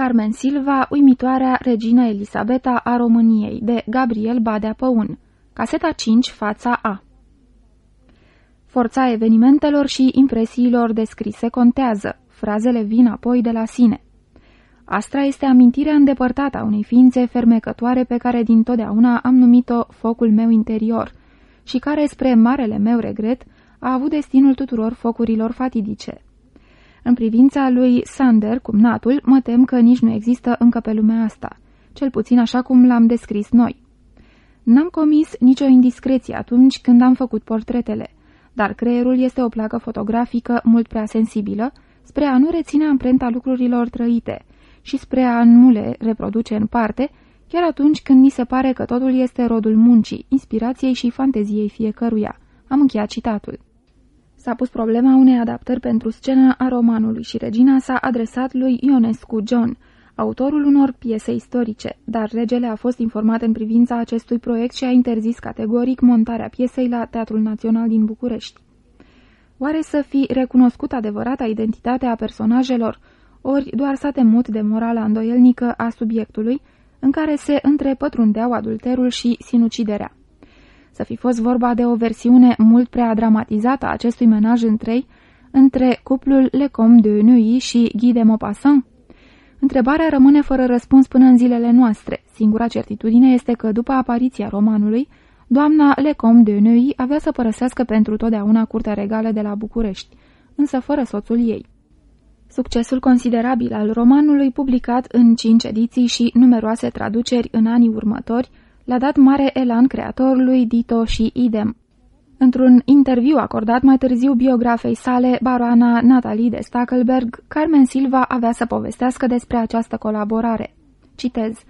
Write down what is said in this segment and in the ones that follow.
Carmen Silva, uimitoarea regina Elisabeta a României, de Gabriel Badea Păun. Caseta 5, fața A. Forța evenimentelor și impresiilor descrise contează. Frazele vin apoi de la sine. Astra este amintirea îndepărtată a unei ființe fermecătoare pe care din totdeauna am numit-o focul meu interior și care, spre marele meu regret, a avut destinul tuturor focurilor fatidice. În privința lui Sander, cumnatul, mă tem că nici nu există încă pe lumea asta, cel puțin așa cum l-am descris noi. N-am comis nicio indiscreție atunci când am făcut portretele, dar creierul este o placă fotografică mult prea sensibilă spre a nu reține amprenta lucrurilor trăite și spre a nu le reproduce în parte, chiar atunci când ni se pare că totul este rodul muncii, inspirației și fanteziei fiecăruia. Am încheiat citatul. S-a pus problema unei adaptări pentru scenă a romanului și regina s-a adresat lui Ionescu John, autorul unor piese istorice, dar regele a fost informat în privința acestui proiect și a interzis categoric montarea piesei la Teatrul Național din București. Oare să fi recunoscut adevărata identitate a personajelor, ori doar s-a temut de morala îndoielnică a subiectului, în care se întrepătrundeau adulterul și sinuciderea? Să fi fost vorba de o versiune mult prea dramatizată a acestui menaj în trei, între cuplul Lecom de Nuy și Guy de Maupassant? Întrebarea rămâne fără răspuns până în zilele noastre. Singura certitudine este că, după apariția romanului, doamna Lecom de Nuy avea să părăsească pentru totdeauna curtea regală de la București, însă fără soțul ei. Succesul considerabil al romanului, publicat în cinci ediții și numeroase traduceri în anii următori, l-a dat mare elan creatorului Dito și Idem. Într-un interviu acordat mai târziu biografei sale, baroana Natalie de Stackelberg, Carmen Silva avea să povestească despre această colaborare. Citez.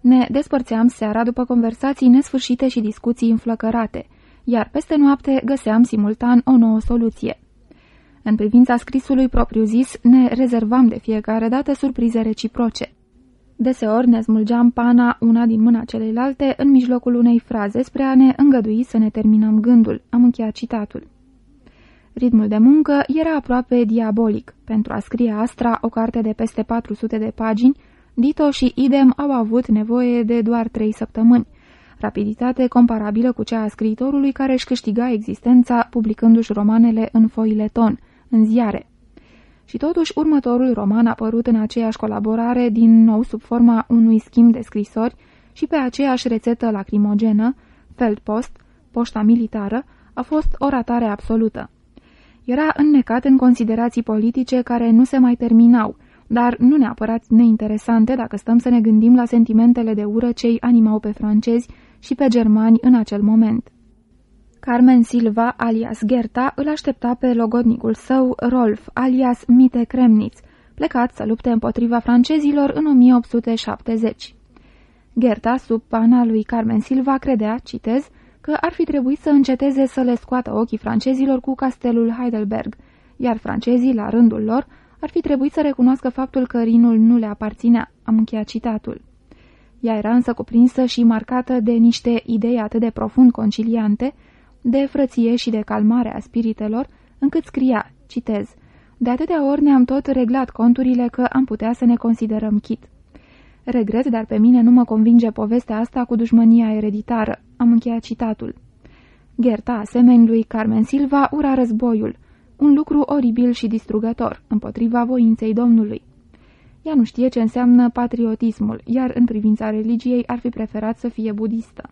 Ne despărțeam seara după conversații nesfârșite și discuții înflăcărate, iar peste noapte găseam simultan o nouă soluție. În privința scrisului propriu-zis, ne rezervam de fiecare dată surprize reciproce. Deseori ne smulgeam pana una din mâna celeilalte în mijlocul unei fraze spre a ne îngădui să ne terminăm gândul. Am încheiat citatul. Ritmul de muncă era aproape diabolic. Pentru a scrie Astra, o carte de peste 400 de pagini, Dito și Idem au avut nevoie de doar trei săptămâni. Rapiditate comparabilă cu cea a scriitorului care își câștiga existența publicându-și romanele în foile ton, în ziare și totuși următorul roman apărut în aceeași colaborare, din nou sub forma unui schimb de scrisori și pe aceeași rețetă lacrimogenă, Feldpost, poșta militară, a fost o ratare absolută. Era înnecat în considerații politice care nu se mai terminau, dar nu neapărat neinteresante dacă stăm să ne gândim la sentimentele de ură ce îi animau pe francezi și pe germani în acel moment. Carmen Silva, alias Gerta, îl aștepta pe logodnicul său, Rolf, alias Mite Kremnitz, plecat să lupte împotriva francezilor în 1870. Gerta, sub pana lui Carmen Silva, credea, citez, că ar fi trebuit să înceteze să le scoată ochii francezilor cu castelul Heidelberg, iar francezii, la rândul lor, ar fi trebuit să recunoască faptul că Rinul nu le aparținea. Am încheiat citatul. Ea era însă cuprinsă și marcată de niște idei atât de profund conciliante, de frăție și de calmare a spiritelor, încât scria, citez, De atâtea ori ne-am tot reglat conturile că am putea să ne considerăm chit. Regret, dar pe mine nu mă convinge povestea asta cu dușmânia ereditară. Am încheiat citatul. Gerta, asemeni lui Carmen Silva, ura războiul, un lucru oribil și distrugător, împotriva voinței Domnului. Ea nu știe ce înseamnă patriotismul, iar în privința religiei ar fi preferat să fie budistă.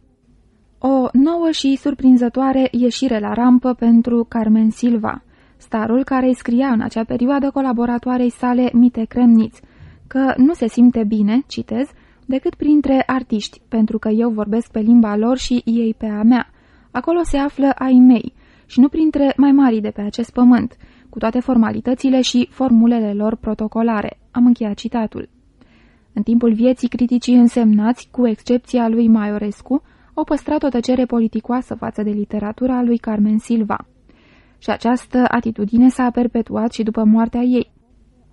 O nouă și surprinzătoare ieșire la rampă pentru Carmen Silva, starul care îi scria în acea perioadă colaboratoarei sale Mite Cremniț, că nu se simte bine, citez, decât printre artiști, pentru că eu vorbesc pe limba lor și ei pe a mea. Acolo se află ai mei și nu printre mai mari de pe acest pământ, cu toate formalitățile și formulele lor protocolare. Am încheiat citatul. În timpul vieții criticii însemnați, cu excepția lui Maiorescu, au păstrat o tăcere politicoasă față de literatura lui Carmen Silva. Și această atitudine s-a perpetuat și după moartea ei.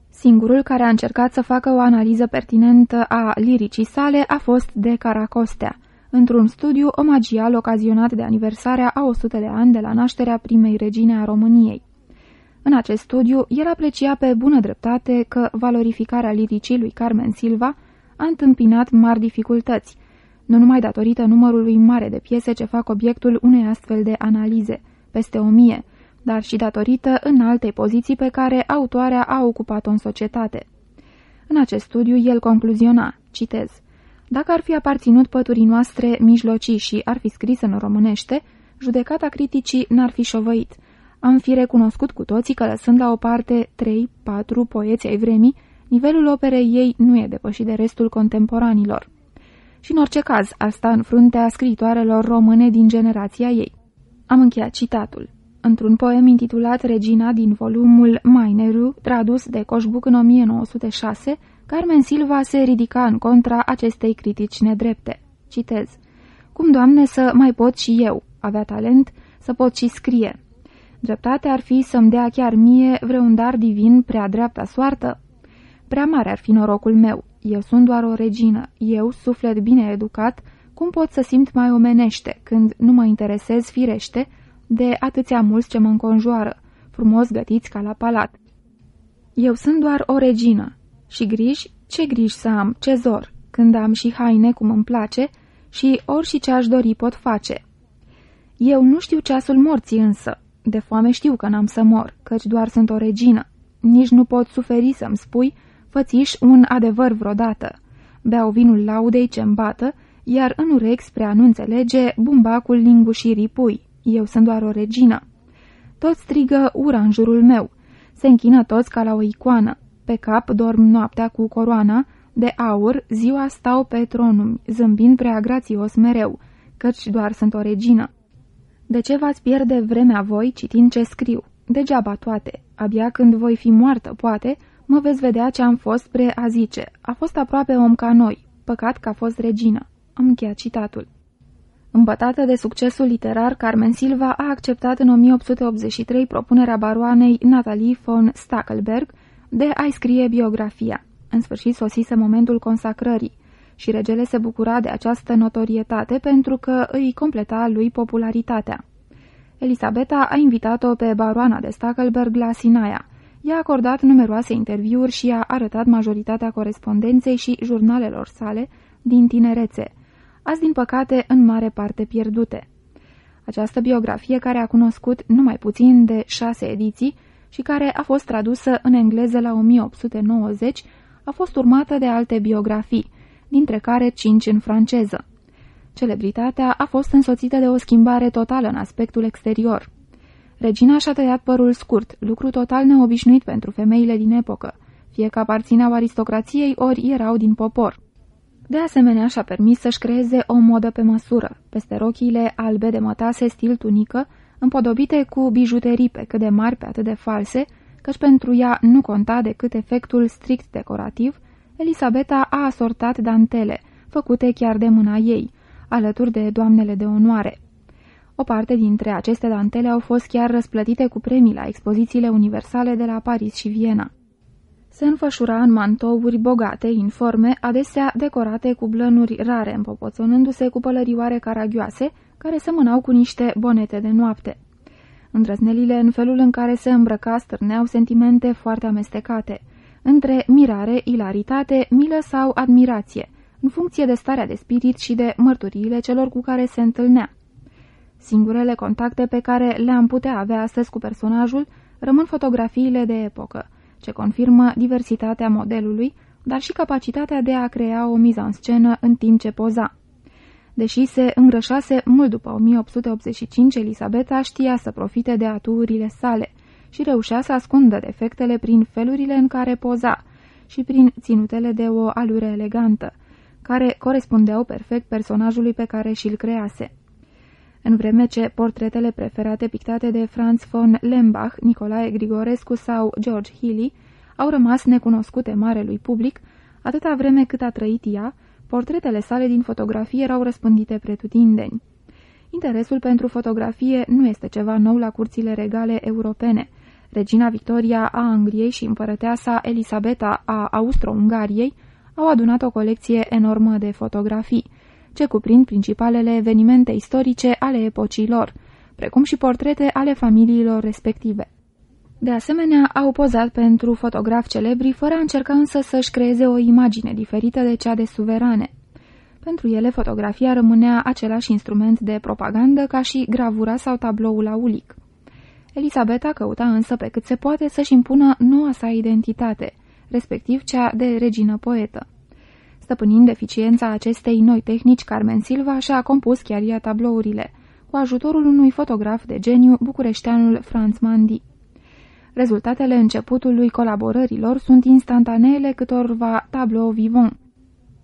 Singurul care a încercat să facă o analiză pertinentă a liricii sale a fost de Caracostea, într-un studiu omagial ocazionat de aniversarea a 100 de ani de la nașterea primei regine a României. În acest studiu, el aprecia pe bună dreptate că valorificarea liricii lui Carmen Silva a întâmpinat mari dificultăți, nu numai datorită numărului mare de piese ce fac obiectul unei astfel de analize, peste o mie, dar și datorită în alte poziții pe care autoarea a ocupat-o în societate. În acest studiu, el concluziona, citez, Dacă ar fi aparținut păturii noastre mijlocii și ar fi scris în românește, judecata criticii n-ar fi șovăit. Am fi recunoscut cu toții că, lăsând la o parte 3-4 poeți ai vremii, nivelul operei ei nu e depășit de restul contemporanilor. Și în orice caz, asta în fruntea scriitoarelor române din generația ei. Am încheiat citatul. Într-un poem intitulat Regina din volumul Maineru, tradus de Coșbuc în 1906, Carmen Silva se ridica în contra acestei critici nedrepte. Citez. Cum, Doamne, să mai pot și eu, avea talent, să pot și scrie. Dreptatea ar fi să-mi dea chiar mie vreun dar divin prea dreapta soartă? Prea mare ar fi norocul meu. Eu sunt doar o regină. Eu, suflet bine educat, cum pot să simt mai omenește, când nu mă interesez firește de atâția mulți ce mă înconjoară, frumos gătiți ca la palat. Eu sunt doar o regină. Și griji? Ce griji să am? Ce zor? Când am și haine cum îmi place și ori și ce aș dori pot face. Eu nu știu ceasul morții însă. De foame știu că n-am să mor, căci doar sunt o regină. Nici nu pot suferi să-mi spui, fățiș un adevăr vreodată. Beau vinul laudei ce bată, iar în urechi spre a nu înțelege bumbacul lingușirii pui. Eu sunt doar o regină. Toți strigă ura în jurul meu. Se închină toți ca la o icoană. Pe cap dorm noaptea cu coroana, de aur, ziua stau pe tronum, zâmbind prea grațios mereu, căci doar sunt o regină. De ce v-ați pierde vremea voi citind ce scriu? Degeaba toate. Abia când voi fi moartă, poate, mă veți vedea ce am fost pre a zice. A fost aproape om ca noi. Păcat că a fost regină. Am încheiat citatul. Îmbătată de succesul literar, Carmen Silva a acceptat în 1883 propunerea baroanei Natalie von Stackelberg de a-i scrie biografia. În sfârșit sosise momentul consacrării și regele se bucura de această notorietate pentru că îi completa lui popularitatea. Elisabeta a invitat-o pe baroana de Stackelberg la Sinaia. I-a acordat numeroase interviuri și a arătat majoritatea corespondenței și jurnalelor sale din tinerețe, azi din păcate în mare parte pierdute. Această biografie, care a cunoscut numai puțin de șase ediții și care a fost tradusă în engleză la 1890, a fost urmată de alte biografii, dintre care cinci în franceză. Celebritatea a fost însoțită de o schimbare totală în aspectul exterior. Regina și-a tăiat părul scurt, lucru total neobișnuit pentru femeile din epocă, fie că aparțineau aristocrației ori erau din popor. De asemenea, și-a permis să-și creeze o modă pe măsură, peste rochiile albe de mătase stil tunică, împodobite cu bijuterii pe cât de mari pe atât de false, căci pentru ea nu conta decât efectul strict decorativ, Elisabeta a asortat dantele, făcute chiar de mâna ei, alături de doamnele de onoare. O parte dintre aceste dantele au fost chiar răsplătite cu premii la expozițiile universale de la Paris și Viena. Se înfășura în mantouri bogate, informe, adesea decorate cu blănuri rare, împopoțonându-se cu pălărioare caragioase, care semănau cu niște bonete de noapte. Îndrăznelile în felul în care se îmbrăca stârneau sentimente foarte amestecate, între mirare, ilaritate, milă sau admirație, în funcție de starea de spirit și de mărturiile celor cu care se întâlnea. Singurele contacte pe care le-am putea avea astăzi cu personajul rămân fotografiile de epocă, ce confirmă diversitatea modelului, dar și capacitatea de a crea o miză în scenă în timp ce poza. Deși se îngrășase mult după 1885, Elisabeta știa să profite de aturile sale și reușea să ascundă defectele prin felurile în care poza și prin ținutele de o alură elegantă, care corespundeau perfect personajului pe care și-l crease. În vreme ce portretele preferate pictate de Franz von Lembach, Nicolae Grigorescu sau George Healy au rămas necunoscute marelui public, atâta vreme cât a trăit ea, portretele sale din fotografie erau răspândite pretutindeni. Interesul pentru fotografie nu este ceva nou la curțile regale europene. Regina Victoria a Angliei și împărăteasa Elisabeta a Austro-Ungariei au adunat o colecție enormă de fotografii, ce cuprind principalele evenimente istorice ale epocii lor, precum și portrete ale familiilor respective. De asemenea, au pozat pentru fotografi celebri, fără a încerca însă să-și creeze o imagine diferită de cea de suverane. Pentru ele, fotografia rămânea același instrument de propagandă ca și gravura sau tabloul aulic. Elisabeta căuta însă pe cât se poate să-și impună noua sa identitate, respectiv cea de regină poetă. Stăpânind eficiența acestei noi tehnici, Carmen Silva și-a compus chiar ea tablourile, cu ajutorul unui fotograf de geniu, bucureșteanul Franz Mandi. Rezultatele începutului colaborărilor sunt instantaneele câtorva tablou vivant.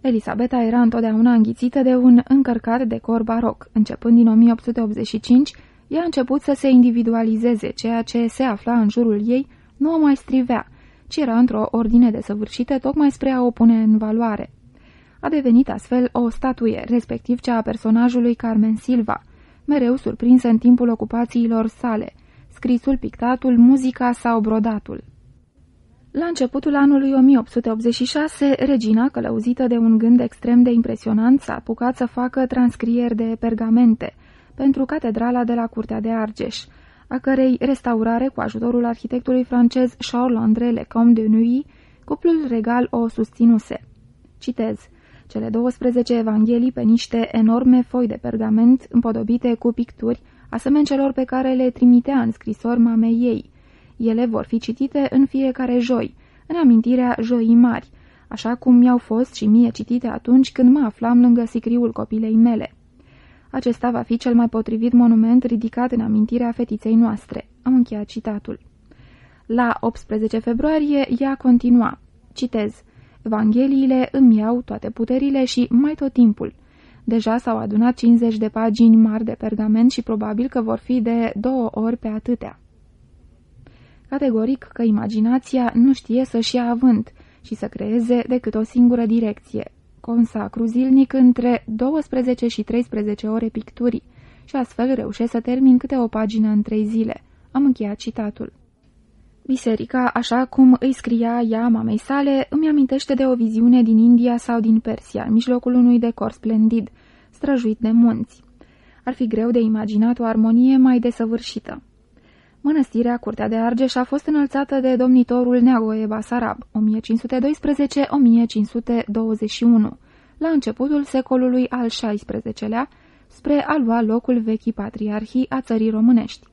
Elisabeta era întotdeauna înghițită de un încărcat decor baroc. Începând din 1885, ea a început să se individualizeze, ceea ce se afla în jurul ei nu o mai strivea, ci era într-o ordine desăvârșită tocmai spre a o pune în valoare. A devenit astfel o statuie, respectiv cea a personajului Carmen Silva, mereu surprinsă în timpul ocupațiilor sale, scrisul, pictatul, muzica sau brodatul. La începutul anului 1886, regina, călăuzită de un gând extrem de impresionant, s-a apucat să facă transcrieri de pergamente pentru catedrala de la Curtea de Argeș, a cărei restaurare cu ajutorul arhitectului francez Charles-André Lecomte de Nuy, cuplul regal o susținuse. Citez. Cele 12 evanghelii pe niște enorme foi de pergament împodobite cu picturi, asemeni celor pe care le trimitea în scrisori mamei ei. Ele vor fi citite în fiecare joi, în amintirea joii mari, așa cum mi-au fost și mie citite atunci când mă aflam lângă sicriul copilei mele. Acesta va fi cel mai potrivit monument ridicat în amintirea fetiței noastre. Am încheiat citatul. La 18 februarie ea continua. Citez. Evangheliile îmi iau toate puterile și mai tot timpul. Deja s-au adunat 50 de pagini mari de pergament și probabil că vor fi de două ori pe atâtea. Categoric că imaginația nu știe să-și ia avânt și să creeze decât o singură direcție. Consacru zilnic între 12 și 13 ore picturii și astfel reușesc să termin câte o pagină în trei zile. Am încheiat citatul. Biserica, așa cum îi scria ea mamei sale, îmi amintește de o viziune din India sau din Persia, în mijlocul unui decor splendid, străjuit de munți. Ar fi greu de imaginat o armonie mai desăvârșită. Mănăstirea Curtea de Argeș a fost înălțată de domnitorul Neagoe Basarab, 1512-1521, la începutul secolului al XVI-lea, spre a lua locul vechii patriarhii a țării românești.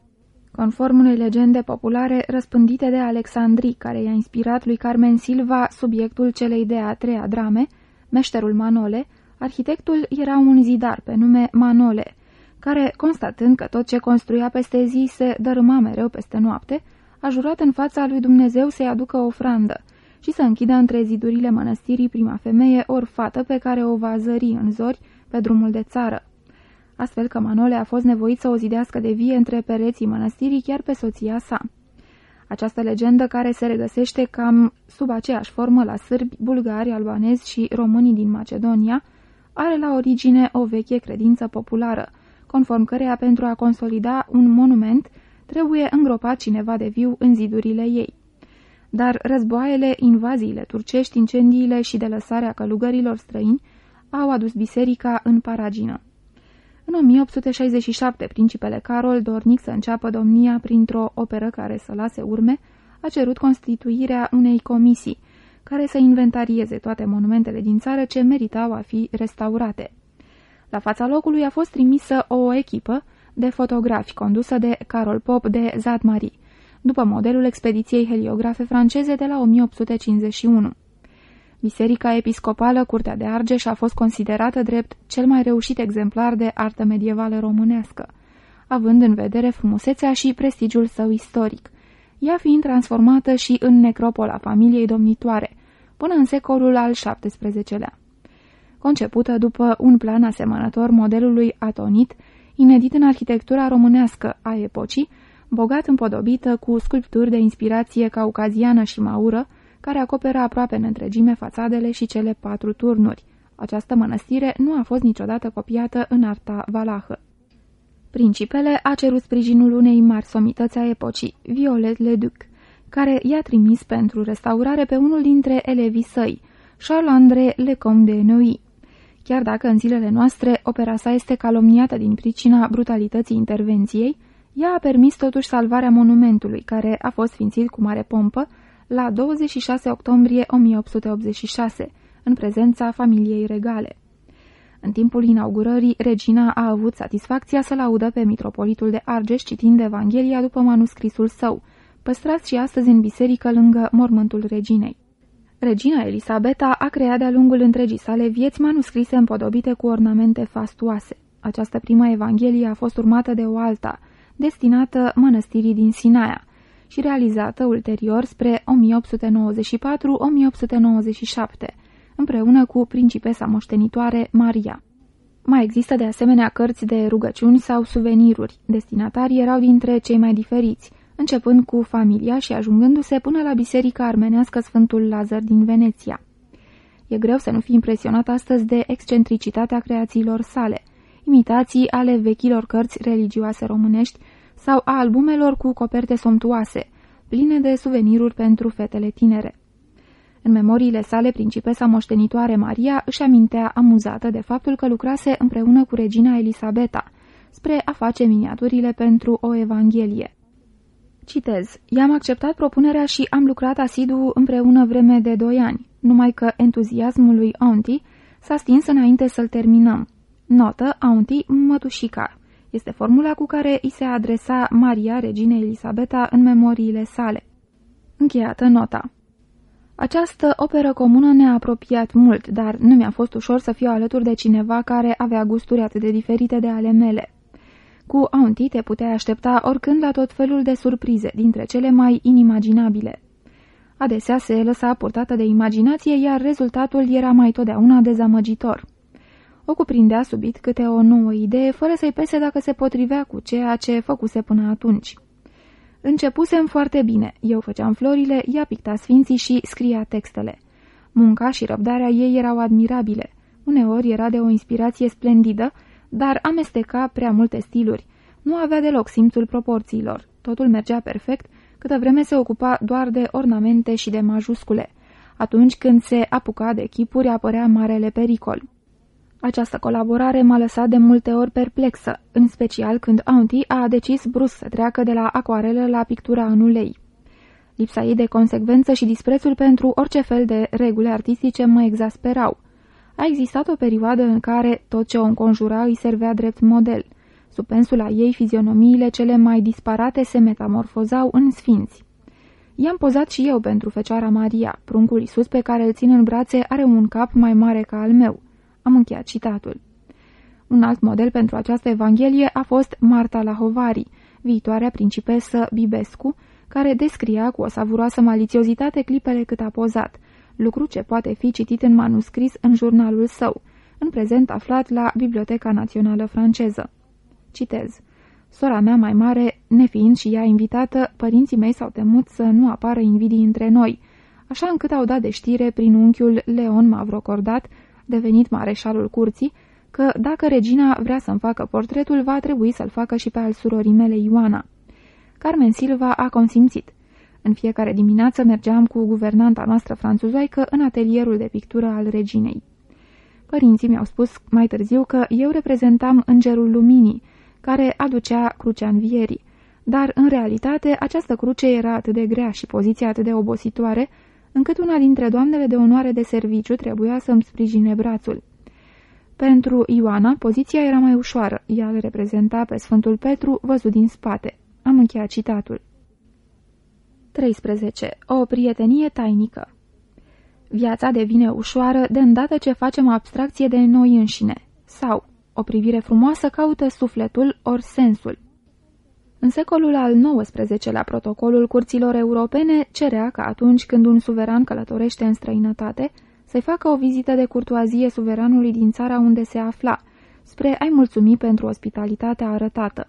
Conform unei legende populare răspândite de Alexandrii, care i-a inspirat lui Carmen Silva subiectul celei de-a treia drame, meșterul Manole, arhitectul era un zidar pe nume Manole, care, constatând că tot ce construia peste zi se dărâma mereu peste noapte, a jurat în fața lui Dumnezeu să-i aducă ofrandă și să închidă între zidurile mănăstirii prima femeie ori fată pe care o va zări în zori pe drumul de țară. Astfel că Manole a fost nevoit să o zidească de vie între pereții mănăstirii chiar pe soția sa. Această legendă, care se regăsește cam sub aceeași formă la sârbi, bulgari, albanezi și românii din Macedonia, are la origine o veche credință populară, conform căreia pentru a consolida un monument trebuie îngropat cineva de viu în zidurile ei. Dar războaiele, invaziile turcești, incendiile și de lăsarea călugărilor străini au adus biserica în paragină. În 1867, principele Carol, dornic să înceapă domnia printr-o operă care să lase urme, a cerut constituirea unei comisii care să inventarieze toate monumentele din țară ce meritau a fi restaurate. La fața locului a fost trimisă o echipă de fotografi condusă de Carol Pop de Zadmarie, după modelul expediției heliografe franceze de la 1851. Biserica episcopală Curtea de Argeș a fost considerată drept cel mai reușit exemplar de artă medievală românească, având în vedere frumusețea și prestigiul său istoric, ea fiind transformată și în necropola familiei domnitoare, până în secolul al XVII-lea concepută după un plan asemănător modelului atonit, inedit în arhitectura românească a epocii, bogat împodobită cu sculpturi de inspirație caucaziană și maură, care acoperă aproape în întregime fațadele și cele patru turnuri. Această mănăstire nu a fost niciodată copiată în arta valahă. Principele a cerut sprijinul unei mari somități a epocii, Violet Leduc, care i-a trimis pentru restaurare pe unul dintre elevii săi, Charles-André Lecomte de Neuilly. Chiar dacă în zilele noastre opera sa este calomniată din pricina brutalității intervenției, Ea a permis totuși salvarea monumentului, care a fost sfințit cu mare pompă la 26 octombrie 1886, în prezența familiei regale. În timpul inaugurării, regina a avut satisfacția să laudă pe mitropolitul de Argeș citind Evanghelia după manuscrisul său, păstrat și astăzi în biserică lângă mormântul reginei. Regina Elisabeta a creat de-a lungul întregii sale vieți manuscrise împodobite cu ornamente fastuoase. Această primă Evanghelie a fost urmată de o alta, destinată mănăstirii din Sinaia și realizată ulterior spre 1894-1897, împreună cu principesa moștenitoare Maria. Mai există de asemenea cărți de rugăciuni sau suveniruri. Destinatarii erau dintre cei mai diferiți, începând cu familia și ajungându-se până la biserica armenească Sfântul Lazar din Veneția. E greu să nu fi impresionat astăzi de excentricitatea creațiilor sale, imitații ale vechilor cărți religioase românești sau a albumelor cu coperte somptuoase, pline de suveniruri pentru fetele tinere. În memoriile sale, principesa moștenitoare Maria își amintea amuzată de faptul că lucrase împreună cu regina Elisabeta, spre a face miniaturile pentru o evanghelie. Citez, i-am acceptat propunerea și am lucrat asidu împreună vreme de doi ani, numai că entuziasmul lui Auntie s-a stins înainte să-l terminăm. Notă, Auntie mătușica. Este formula cu care îi se adresa Maria, reginei Elisabeta, în memoriile sale. Încheiată nota. Această operă comună ne-a apropiat mult, dar nu mi-a fost ușor să fiu alături de cineva care avea gusturi atât de diferite de ale mele. Cu Auntie te puteai aștepta oricând la tot felul de surprize, dintre cele mai inimaginabile. Adesea se lăsa purtată de imaginație, iar rezultatul era mai totdeauna dezamăgitor. O cuprindea subit câte o nouă idee, fără să-i pese dacă se potrivea cu ceea ce făcuse până atunci. Începusem foarte bine. Eu făceam florile, ea picta sfinții și scria textele. Munca și răbdarea ei erau admirabile. Uneori era de o inspirație splendidă, dar amesteca prea multe stiluri. Nu avea deloc simțul proporțiilor. Totul mergea perfect, câtă vreme se ocupa doar de ornamente și de majuscule. Atunci când se apuca de chipuri, apărea marele pericol. Această colaborare m-a lăsat de multe ori perplexă, în special când Auntie a decis brusc să treacă de la acoarelă la pictura în ulei. Lipsa ei de consecvență și disprețul pentru orice fel de reguli artistice mă exasperau. A existat o perioadă în care tot ce o înconjura îi servea drept model. Sub pensula ei, fizionomiile cele mai disparate se metamorfozau în sfinți. I-am pozat și eu pentru Fecioara Maria. Pruncul Iisus pe care îl țin în brațe are un cap mai mare ca al meu. Am încheiat citatul. Un alt model pentru această evanghelie a fost Marta Lahovari, viitoarea principesă Bibescu, care descria cu o savuroasă malițiozitate clipele cât a pozat, lucru ce poate fi citit în manuscris în jurnalul său, în prezent aflat la Biblioteca Națională Franceză. Citez. Sora mea mai mare, nefiind și ea invitată, părinții mei s-au temut să nu apară invidii între noi, așa încât au dat de știre prin unchiul Leon Mavrocordat, devenit mareșalul curții, că dacă regina vrea să-mi facă portretul, va trebui să-l facă și pe al surorii mele Ioana. Carmen Silva a consimțit. În fiecare dimineață mergeam cu guvernanta noastră franțuzoică în atelierul de pictură al reginei. Părinții mi-au spus mai târziu că eu reprezentam îngerul luminii, care aducea crucea învierii, dar în realitate această cruce era atât de grea și poziția atât de obositoare, încât una dintre doamnele de onoare de serviciu trebuia să-mi sprijine brațul. Pentru Ioana, poziția era mai ușoară, ea îl reprezenta pe Sfântul Petru văzut din spate. Am încheiat citatul. 13. O prietenie tainică Viața devine ușoară de îndată ce facem abstracție de noi înșine. Sau, o privire frumoasă caută sufletul ori sensul. În secolul al XIX-lea, protocolul curților europene cerea că atunci când un suveran călătorește în străinătate, să-i facă o vizită de curtoazie suveranului din țara unde se afla, spre a-i mulțumi pentru ospitalitatea arătată.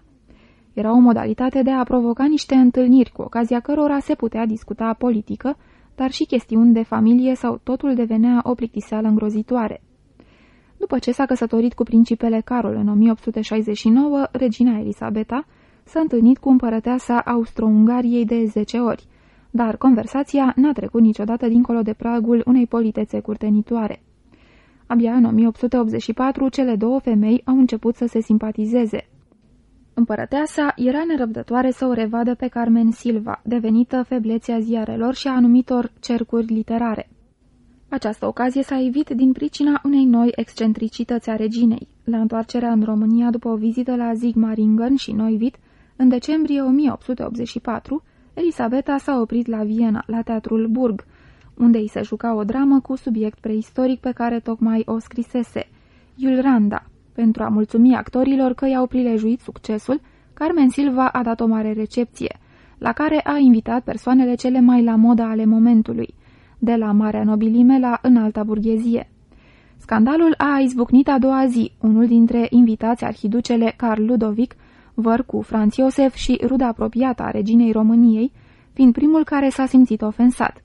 Era o modalitate de a provoca niște întâlniri cu ocazia cărora se putea discuta politică, dar și chestiuni de familie sau totul devenea o plictiseală îngrozitoare. După ce s-a căsătorit cu principele Carol în 1869, regina Elisabeta s-a întâlnit cu împărăteasa Austro-Ungariei de 10 ori, dar conversația n-a trecut niciodată dincolo de pragul unei politețe curtenitoare. Abia în 1884, cele două femei au început să se simpatizeze. Împărăteasa era nerăbdătoare să o revadă pe Carmen Silva, devenită feblețea ziarelor și a anumitor cercuri literare. Această ocazie s-a evit din pricina unei noi excentricități a reginei. La întoarcerea în România după o vizită la Zigmaringen și Neuwied, în decembrie 1884, Elisabeta s-a oprit la Viena, la Teatrul Burg, unde îi se juca o dramă cu subiect preistoric pe care tocmai o scrisese, Iulranda. Pentru a mulțumi actorilor că i-au prilejuit succesul, Carmen Silva a dat o mare recepție, la care a invitat persoanele cele mai la modă ale momentului, de la marea nobilime la înalta burghezie. Scandalul a izbucnit a doua zi, unul dintre invitați arhiducele Carl Ludovic, văr cu Franz Iosef și ruda apropiată a reginei României, fiind primul care s-a simțit ofensat.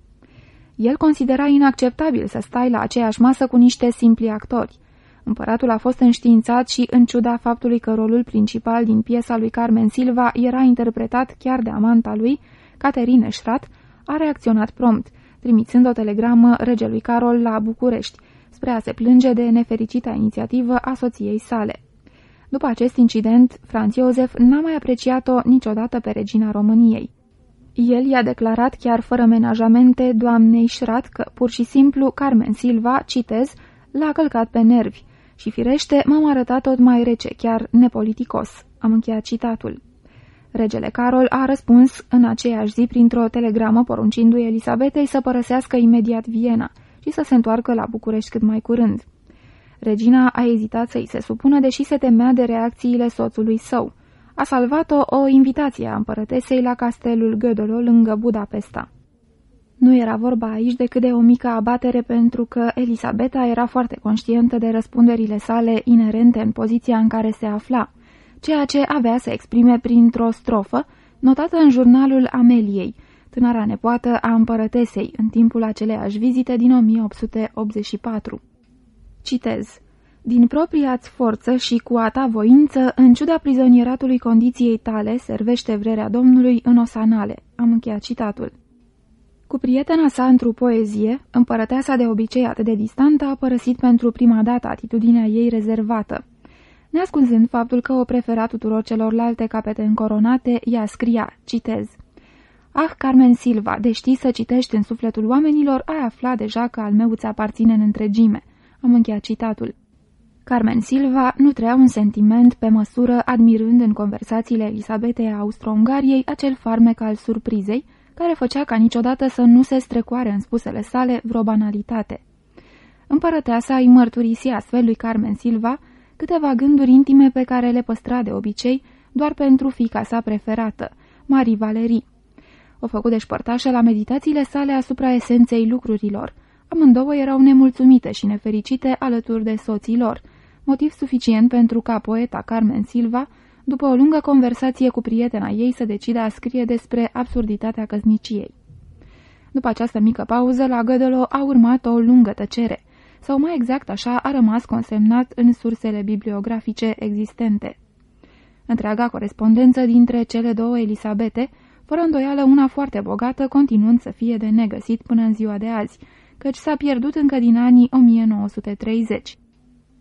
El considera inacceptabil să stai la aceeași masă cu niște simpli actori. Împăratul a fost înștiințat și, în ciuda faptului că rolul principal din piesa lui Carmen Silva era interpretat chiar de amanta lui, Caterine Schrat, a reacționat prompt, trimițând o telegramă regelui Carol la București, spre a se plânge de nefericita inițiativă a soției sale. După acest incident, Franz Iosef n-a mai apreciat-o niciodată pe regina României. El i-a declarat chiar fără menajamente doamnei Schrat că, pur și simplu, Carmen Silva, citez, l-a călcat pe nervi și, firește, m-am arătat tot mai rece, chiar nepoliticos. Am încheiat citatul. Regele Carol a răspuns în aceeași zi printr-o telegramă poruncindu-i Elisabetei să părăsească imediat Viena și să se întoarcă la București cât mai curând. Regina a ezitat să-i se supună, deși se temea de reacțiile soțului său. A salvat-o o invitație a împărătesei la castelul Gödolo, lângă Budapesta. Nu era vorba aici decât de o mică abatere pentru că Elisabeta era foarte conștientă de răspunderile sale inerente în poziția în care se afla, ceea ce avea să exprime printr-o strofă notată în jurnalul Ameliei, tânăra nepoată a împărătesei, în timpul aceleiași vizite din 1884. Citez. Din propria-ți forță și cu a ta voință, în ciuda prizonieratului condiției tale, servește vrerea Domnului în osanale. Am încheiat citatul. Cu prietena sa într-o poezie, împărăteasa de obicei atât de distantă a părăsit pentru prima dată atitudinea ei rezervată. Neascunzând faptul că o prefera tuturor celorlalte capete încoronate, ea scria, citez, Ah, Carmen Silva, de știi să citești în sufletul oamenilor, ai aflat deja că al meu îți aparține în întregime. Am încheiat citatul. Carmen Silva nu trăia un sentiment pe măsură admirând în conversațiile Elisabetei Austro-Ungariei acel farmec al surprizei, care făcea ca niciodată să nu se strecoare în spusele sale vreo banalitate. Împărăteasa îi mărturisi astfel lui Carmen Silva câteva gânduri intime pe care le păstra de obicei doar pentru fica sa preferată, Marie Valerie. O făcut deșpărtașă la meditațiile sale asupra esenței lucrurilor. Amândouă erau nemulțumite și nefericite alături de soții lor, motiv suficient pentru ca poeta Carmen Silva, după o lungă conversație cu prietena ei, să decide a scrie despre absurditatea căsniciei. După această mică pauză, la Gădălo a urmat o lungă tăcere, sau mai exact așa a rămas consemnat în sursele bibliografice existente. Întreaga corespondență dintre cele două Elisabete, fără îndoială una foarte bogată, continuând să fie de negăsit până în ziua de azi, căci s-a pierdut încă din anii 1930.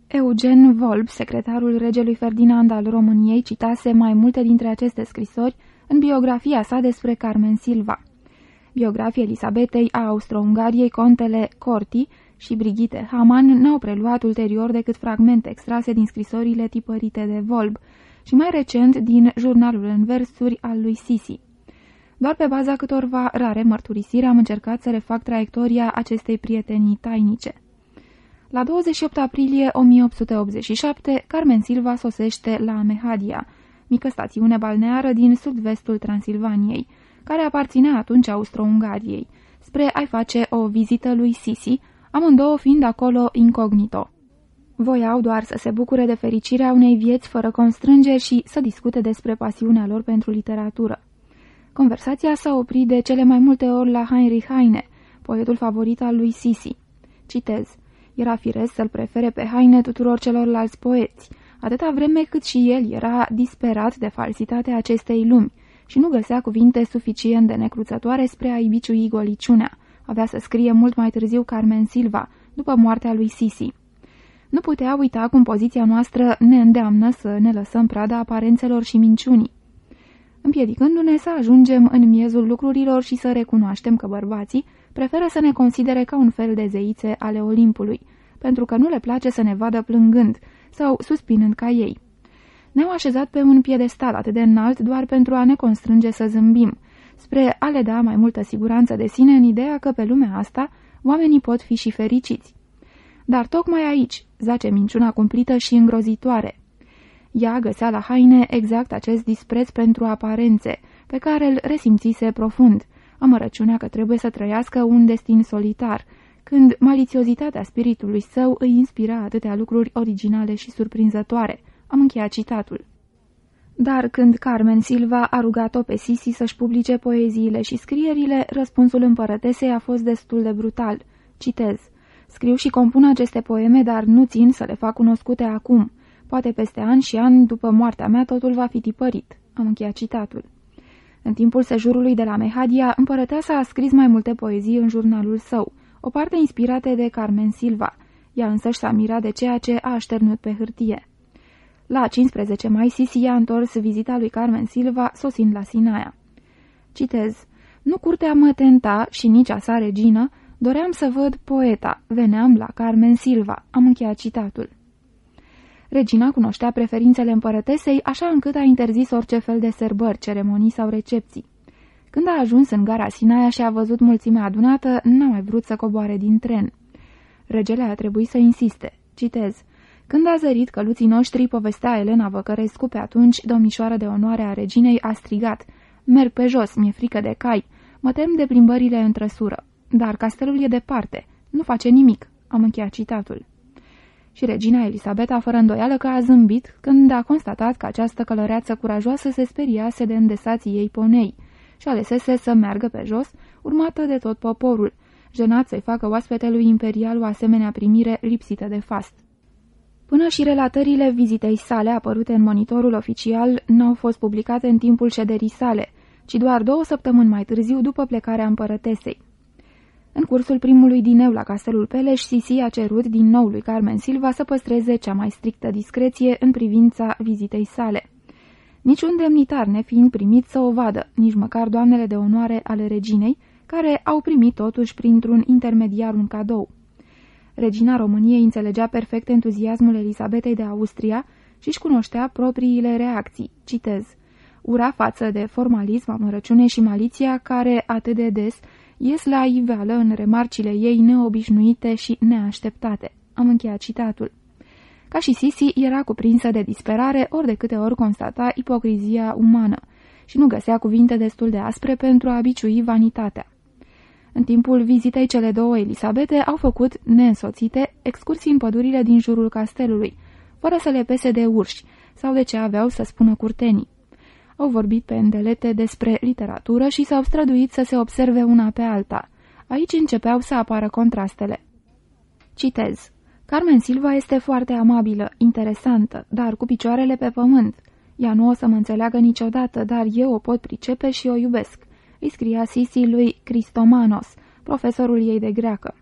Eugen Volb, secretarul regelui Ferdinand al României, citase mai multe dintre aceste scrisori în biografia sa despre Carmen Silva. Biografii Elisabetei a Austro-Ungariei, contele Corti și Brigitte Haman n-au preluat ulterior decât fragmente extrase din scrisorile tipărite de Volb și mai recent din jurnalul în versuri al lui Sisi. Doar pe baza câtorva rare mărturisiri am încercat să refac traiectoria acestei prietenii tainice. La 28 aprilie 1887, Carmen Silva sosește la Mehadia, mică stațiune balneară din sud-vestul Transilvaniei, care aparținea atunci Austro-Ungariei, spre a-i face o vizită lui Sisi, amândouă fiind acolo incognito. Voiau doar să se bucure de fericirea unei vieți fără constrângeri și să discute despre pasiunea lor pentru literatură. Conversația s-a oprit de cele mai multe ori la Heinrich Heine, poetul favorit al lui Sisi. Citez. Era firesc să-l prefere pe Haine tuturor celorlalți poeți, atâta vreme cât și el era disperat de falsitatea acestei lumi și nu găsea cuvinte suficient de necruțătoare spre a-i biciui goliciunea. Avea să scrie mult mai târziu Carmen Silva, după moartea lui Sisi. Nu putea uita cum poziția noastră ne îndeamnă să ne lăsăm prada aparențelor și minciunii. Împiedicându-ne să ajungem în miezul lucrurilor și să recunoaștem că bărbații preferă să ne considere ca un fel de zeițe ale Olimpului, pentru că nu le place să ne vadă plângând sau suspinând ca ei. Ne-au așezat pe un piedestal atât de înalt doar pentru a ne constrânge să zâmbim, spre a le da mai multă siguranță de sine în ideea că pe lumea asta oamenii pot fi și fericiți. Dar tocmai aici zace minciuna cumplită și îngrozitoare. Ea găsea la haine exact acest dispreț pentru aparențe, pe care îl resimțise profund, amărăciunea că trebuie să trăiască un destin solitar, când malițiozitatea spiritului său îi inspira atâtea lucruri originale și surprinzătoare. Am încheiat citatul. Dar când Carmen Silva a rugat-o pe Sisi să-și publice poeziile și scrierile, răspunsul împărătesei a fost destul de brutal. Citez. Scriu și compun aceste poeme, dar nu țin să le fac cunoscute acum. Poate peste ani și ani, după moartea mea, totul va fi tipărit. Am încheiat citatul. În timpul sejurului de la Mehadia, împărăteasa a scris mai multe poezii în jurnalul său, o parte inspirate de Carmen Silva. Ea însăși s-a mirat de ceea ce a așternut pe hârtie. La 15 mai, Sisi a întors vizita lui Carmen Silva, sosind la Sinaia. Citez. Nu curtea mă tenta și nici a sa regină, doream să văd poeta, veneam la Carmen Silva. Am încheiat citatul. Regina cunoștea preferințele împărătesei, așa încât a interzis orice fel de sărbări, ceremonii sau recepții. Când a ajuns în gara Sinaia și a văzut mulțimea adunată, n-a mai vrut să coboare din tren. Regele a trebuit să insiste. Citez. Când a zărit că luții noștri, povestea Elena Văcărescu pe atunci, domnișoară de onoare a reginei, a strigat. Merg pe jos, mi-e frică de cai. Mă tem de plimbările în trăsură. Dar castelul e departe. Nu face nimic. Am încheiat citatul. Și regina Elisabeta, fără îndoială că a zâmbit când a constatat că această călăreață curajoasă se speriase de îndesații ei ponei și alesese să meargă pe jos, urmată de tot poporul, jenat să-i facă oaspetelui imperial o asemenea primire lipsită de fast. Până și relatările vizitei sale apărute în monitorul oficial n-au fost publicate în timpul șederii sale, ci doar două săptămâni mai târziu după plecarea împărătesei. În cursul primului dineu la Castelul Peleș, Sisi a cerut din nou lui Carmen Silva să păstreze cea mai strictă discreție în privința vizitei sale. Niciun demnitar nefiind primit să o vadă, nici măcar doamnele de onoare ale reginei, care au primit totuși printr-un intermediar un cadou. Regina României înțelegea perfect entuziasmul Elisabetei de Austria și își cunoștea propriile reacții. Citez. Ura față de formalism, amărăciune și maliția care, atât de des, ies la iveală în remarcile ei neobișnuite și neașteptate. Am încheiat citatul. Ca și Sisi, era cuprinsă de disperare ori de câte ori constata ipocrizia umană și nu găsea cuvinte destul de aspre pentru a biciui vanitatea. În timpul vizitei cele două Elisabete au făcut, neînsoțite, excursii în pădurile din jurul castelului, fără să le pese de urși sau de ce aveau să spună curtenii. Au vorbit pe îndelete despre literatură și s-au străduit să se observe una pe alta. Aici începeau să apară contrastele. Citez. Carmen Silva este foarte amabilă, interesantă, dar cu picioarele pe pământ. Ea nu o să mă înțeleagă niciodată, dar eu o pot pricepe și o iubesc îi scria Sisi lui Cristomanos, profesorul ei de greacă.